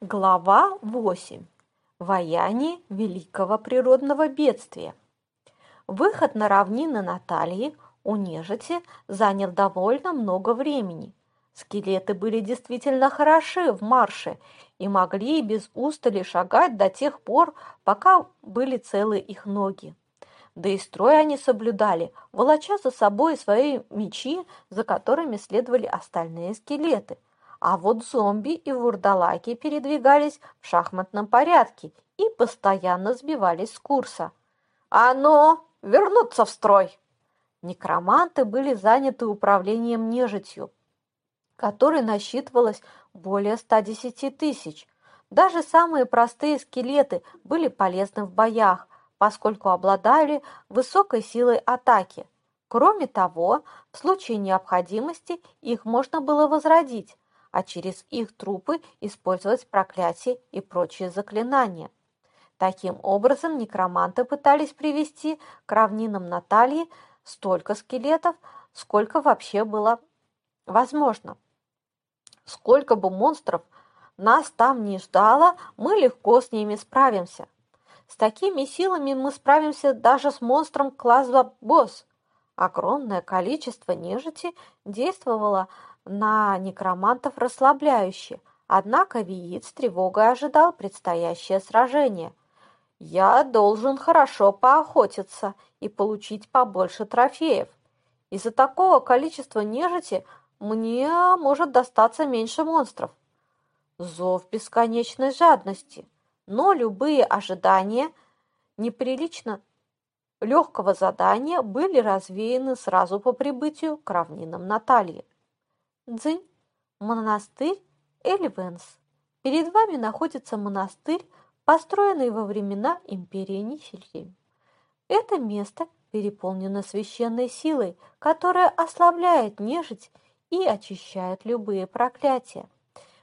Глава 8. Вояние великого природного бедствия. Выход на равнины Натальи у нежити занял довольно много времени. Скелеты были действительно хороши в марше и могли без устали шагать до тех пор, пока были целы их ноги. Да и строй они соблюдали, волоча за собой свои мечи, за которыми следовали остальные скелеты – а вот зомби и вурдалаки передвигались в шахматном порядке и постоянно сбивались с курса. «А ну, вернуться в строй!» Некроманты были заняты управлением нежитью, которой насчитывалось более 110 тысяч. Даже самые простые скелеты были полезны в боях, поскольку обладали высокой силой атаки. Кроме того, в случае необходимости их можно было возродить, а через их трупы использовать проклятия и прочие заклинания. Таким образом, некроманты пытались привести к равнинам Натальи столько скелетов, сколько вообще было возможно. Сколько бы монстров нас там не ждало, мы легко с ними справимся. С такими силами мы справимся даже с монстром класса босс. Огромное количество нежити действовало на некромантов расслабляюще, однако Виит с тревогой ожидал предстоящее сражение. «Я должен хорошо поохотиться и получить побольше трофеев. Из-за такого количества нежити мне может достаться меньше монстров. Зов бесконечной жадности, но любые ожидания неприлично легкого задания были развеяны сразу по прибытию к равнинам Натальи. Дзынь, монастырь Эльвенс. Перед вами находится монастырь, построенный во времена империи Нифельхейм. Это место переполнено священной силой, которая ослабляет нежить и очищает любые проклятия.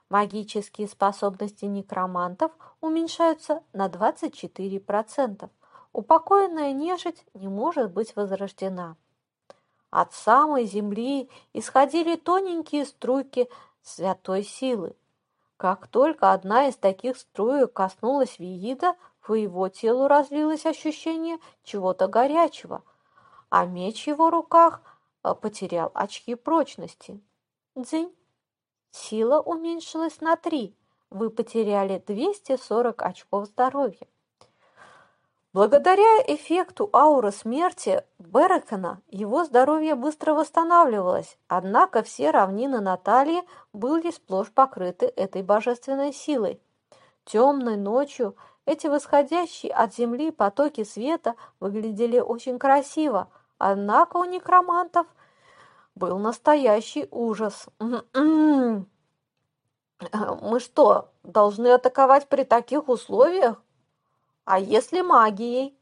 Магические способности некромантов уменьшаются на 24%. Упокоенная нежить не может быть возрождена. От самой земли исходили тоненькие струйки святой силы. Как только одна из таких струек коснулась Виида, по его телу разлилось ощущение чего-то горячего, а меч в его руках э, потерял очки прочности. Дзынь. Сила уменьшилась на три. Вы потеряли 240 очков здоровья. Благодаря эффекту ауры смерти Берекена его здоровье быстро восстанавливалось, однако все равнины Натальи были сплошь покрыты этой божественной силой. Темной ночью эти восходящие от земли потоки света выглядели очень красиво, однако у некромантов был настоящий ужас. Мы что, должны атаковать при таких условиях? А если магией?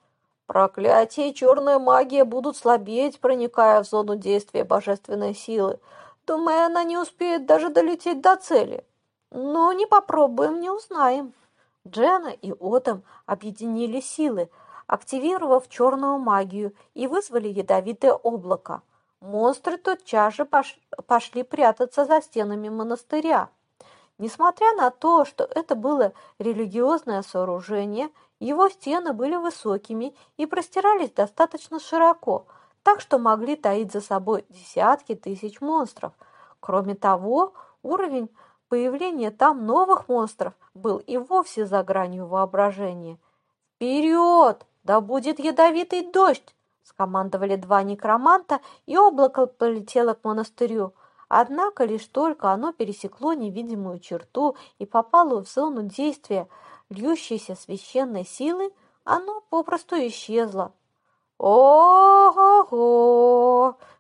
Проклятие и черная магия будут слабеть, проникая в зону действия божественной силы. Думаю, она не успеет даже долететь до цели. Но не попробуем, не узнаем. Джена и Отом объединили силы, активировав черную магию и вызвали ядовитое облако. Монстры тотчас же пошли прятаться за стенами монастыря. Несмотря на то, что это было религиозное сооружение, его стены были высокими и простирались достаточно широко, так что могли таить за собой десятки тысяч монстров. Кроме того, уровень появления там новых монстров был и вовсе за гранью воображения. «Вперед! Да будет ядовитый дождь!» скомандовали два некроманта, и облако полетело к монастырю. Однако лишь только оно пересекло невидимую черту и попало в зону действия – льющейся священной силы, оно попросту исчезло. Ого!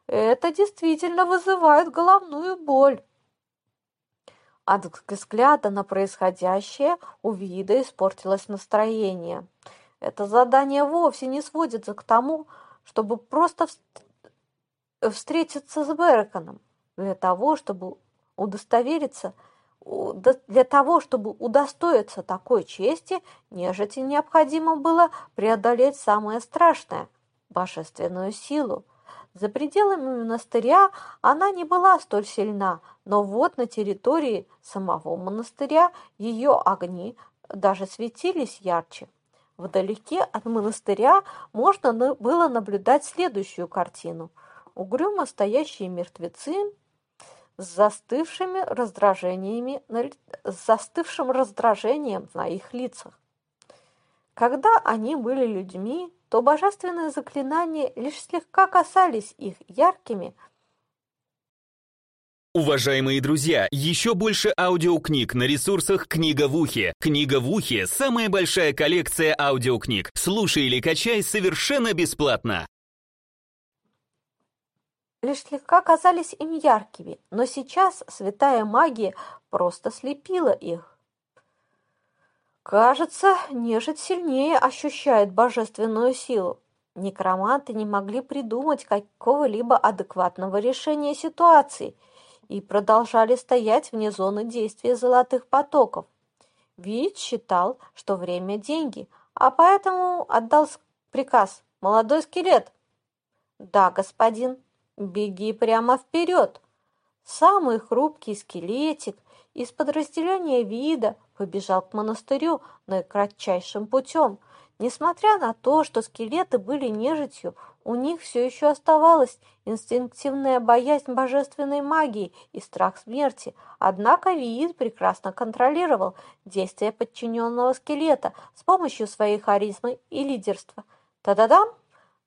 Это действительно вызывает головную боль. От взгляда на происходящее у вида испортилось настроение. Это задание вовсе не сводится к тому, чтобы просто встретиться с Берконом. Для того, чтобы удостовериться, для того, чтобы удостоиться такой чести, нежити необходимо было преодолеть самое страшное – божественную силу. За пределами монастыря она не была столь сильна, но вот на территории самого монастыря ее огни даже светились ярче. Вдалеке от монастыря можно было наблюдать следующую картину. Угрюмо стоящие мертвецы с застывшими раздражениями, с застывшим раздражением на их лицах. Когда они были людьми, то божественные заклинания лишь слегка касались их яркими, Уважаемые друзья, еще больше аудиокниг на ресурсах «Книга в ухе». «Книга в ухе» — самая большая коллекция аудиокниг. Слушай или качай совершенно бесплатно. Лишь слегка казались им яркими, но сейчас святая магия просто слепила их. Кажется, нежить сильнее ощущает божественную силу. Некроманты не могли придумать какого-либо адекватного решения ситуации – и продолжали стоять вне зоны действия золотых потоков. Вид считал, что время – деньги, а поэтому отдал приказ «Молодой скелет!» «Да, господин, беги прямо вперед!» Самый хрупкий скелетик из подразделения вида побежал к монастырю наикратчайшим путем. Несмотря на то, что скелеты были нежитью, у них все еще оставалась инстинктивная боязнь божественной магии и страх смерти, однако Виит прекрасно контролировал действия подчиненного скелета с помощью своей харизмы и лидерства. Та-да-дам!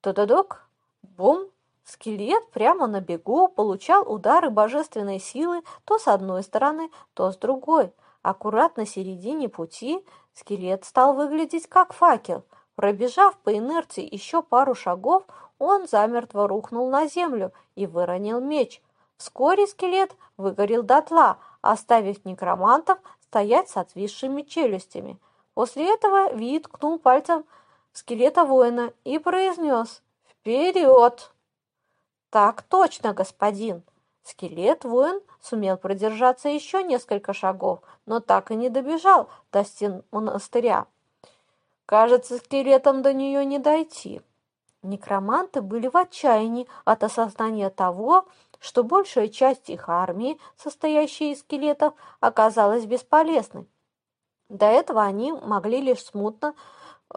Та-да-док! Бум! Скелет прямо на бегу получал удары божественной силы то с одной стороны, то с другой. Аккуратно середине пути скелет стал выглядеть как факел. Пробежав по инерции еще пару шагов, он замертво рухнул на землю и выронил меч. Вскоре скелет выгорел дотла, оставив некромантов стоять с отвисшими челюстями. После этого Ви ткнул пальцем скелета воина и произнес «Вперед!» «Так точно, господин!» Скелет-воин сумел продержаться еще несколько шагов, но так и не добежал до стен монастыря. Кажется, скелетом до нее не дойти. Некроманты были в отчаянии от осознания того, что большая часть их армии, состоящей из скелетов, оказалась бесполезной. До этого они могли лишь смутно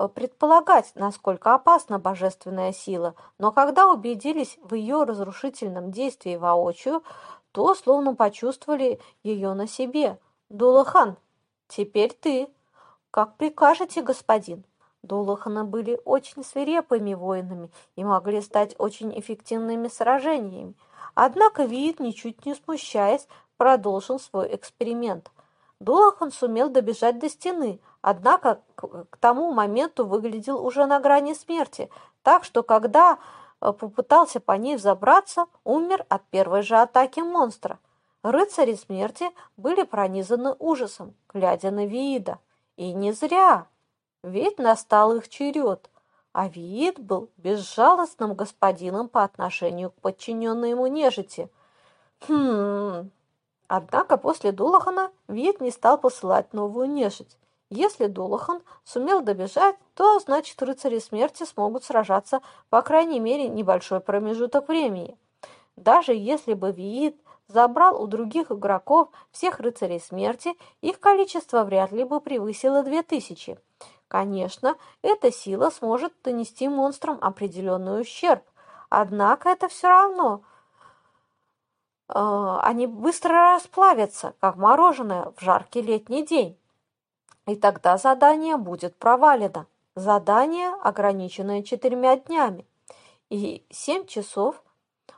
предполагать, насколько опасна божественная сила, но когда убедились в ее разрушительном действии воочию, то словно почувствовали ее на себе. «Дулахан, теперь ты!» «Как прикажете, господин?» Дулаханы были очень свирепыми воинами и могли стать очень эффективными сражениями. Однако Виит, ничуть не смущаясь, продолжил свой эксперимент. Дулахан сумел добежать до стены, однако к тому моменту выглядел уже на грани смерти, так что когда э, попытался по ней взобраться, умер от первой же атаки монстра. Рыцари смерти были пронизаны ужасом, глядя на Виида. И не зря. Ведь настал их черед, а Виит был безжалостным господином по отношению к подчиненной ему нежити. Хм... Однако после Дулахана Виит не стал посылать новую нежить. Если Дулахан сумел добежать, то, значит, рыцари смерти смогут сражаться, по крайней мере, небольшой промежуток времени. Даже если бы Виит забрал у других игроков всех рыцарей смерти, их количество вряд ли бы превысило 2000. Конечно, эта сила сможет нанести монстрам определенный ущерб, однако это все равно они быстро расплавятся, как мороженое в жаркий летний день. И тогда задание будет провалено. Задание, ограниченное четырьмя днями. И семь часов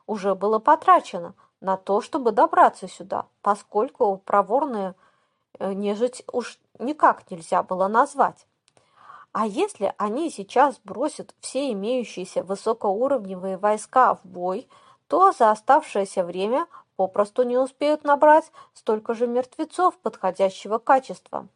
уже было потрачено на то, чтобы добраться сюда, поскольку проворную э, нежить уж никак нельзя было назвать. А если они сейчас бросят все имеющиеся высокоуровневые войска в бой, то за оставшееся время попросту не успеют набрать столько же мертвецов подходящего качества.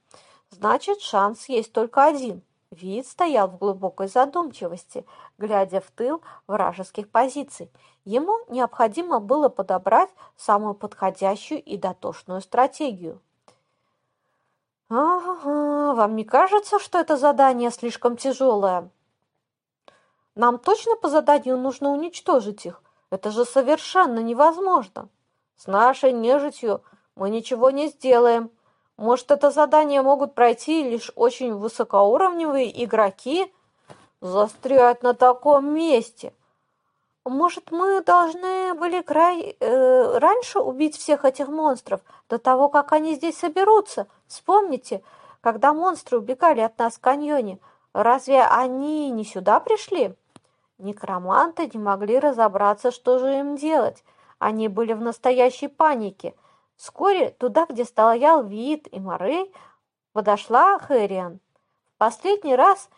Значит, шанс есть только один. Вид стоял в глубокой задумчивости, глядя в тыл вражеских позиций. Ему необходимо было подобрать самую подходящую и дотошную стратегию. «Ага, вам не кажется, что это задание слишком тяжелое?» «Нам точно по заданию нужно уничтожить их?» Это же совершенно невозможно. С нашей нежитью мы ничего не сделаем. Может, это задание могут пройти лишь очень высокоуровневые игроки? Застрять на таком месте. Может, мы должны были край э, раньше убить всех этих монстров, до того, как они здесь соберутся? Вспомните, когда монстры убегали от нас в каньоне, разве они не сюда пришли? Некроманты не могли разобраться, что же им делать. Они были в настоящей панике. Вскоре туда, где стоял Вид и Морей, подошла Хэриан. В последний раз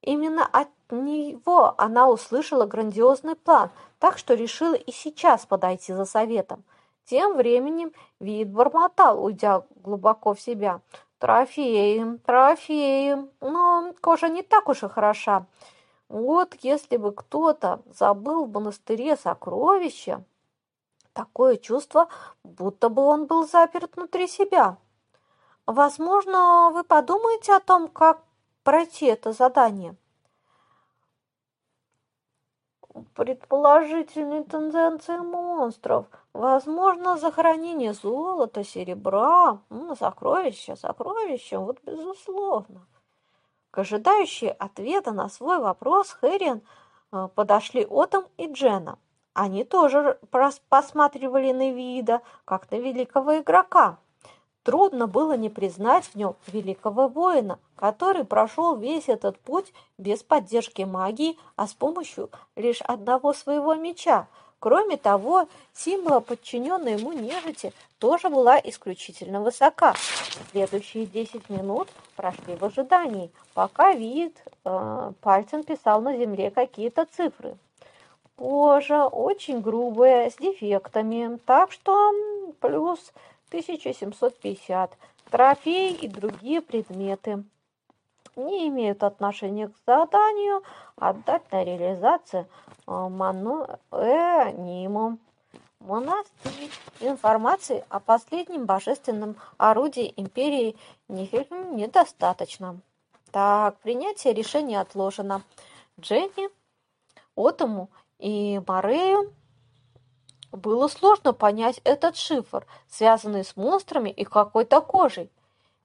именно от него она услышала грандиозный план, так что решила и сейчас подойти за советом. Тем временем Вид бормотал, уйдя глубоко в себя. «Трофеем, трофеем, но кожа не так уж и хороша. Вот если бы кто-то забыл в монастыре сокровища, такое чувство, будто бы он был заперт внутри себя. Возможно, вы подумаете о том, как пройти это задание. Предположительные тенденции монстров. Возможно, захоронение золота, серебра, сокровища, сокровища, вот безусловно. К ожидающей ответа на свой вопрос Хэриан э, подошли Отом и Джена. Они тоже посматривали на вида, как на великого игрока. Трудно было не признать в нем великого воина, который прошел весь этот путь без поддержки магии, а с помощью лишь одного своего меча – Кроме того, символа, подчиненная ему нежити, тоже была исключительно высока. Следующие 10 минут прошли в ожидании, пока вид э, пальцем писал на земле какие-то цифры. Кожа очень грубая, с дефектами, так что плюс 1750. Трофей и другие предметы не имеют отношения к заданию, отдать на реализацию а, Мануэниму. Монастырь информации о последнем божественном орудии империи Нифельм недостаточно. Так, принятие решения отложено. Дженни, Отому и Морею было сложно понять этот шифр, связанный с монстрами и какой-то кожей.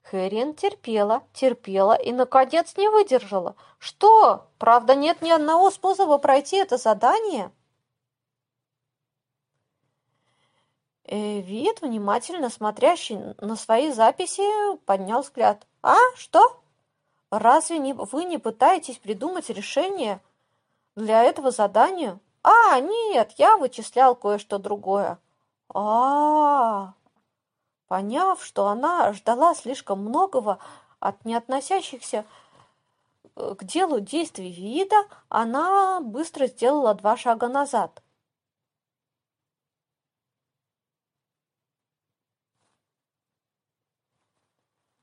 Хэрин терпела, терпела и, наконец, не выдержала. «Что? Правда, нет ни одного способа пройти это задание?» Вид, внимательно смотрящий на свои записи, поднял взгляд. «А? Что? Разве не, вы не пытаетесь придумать решение для этого задания?» «А, нет, я вычислял кое-что другое». «А-а-а!» Поняв, что она ждала слишком многого от не относящихся э, к делу действий вида, она быстро сделала два шага назад.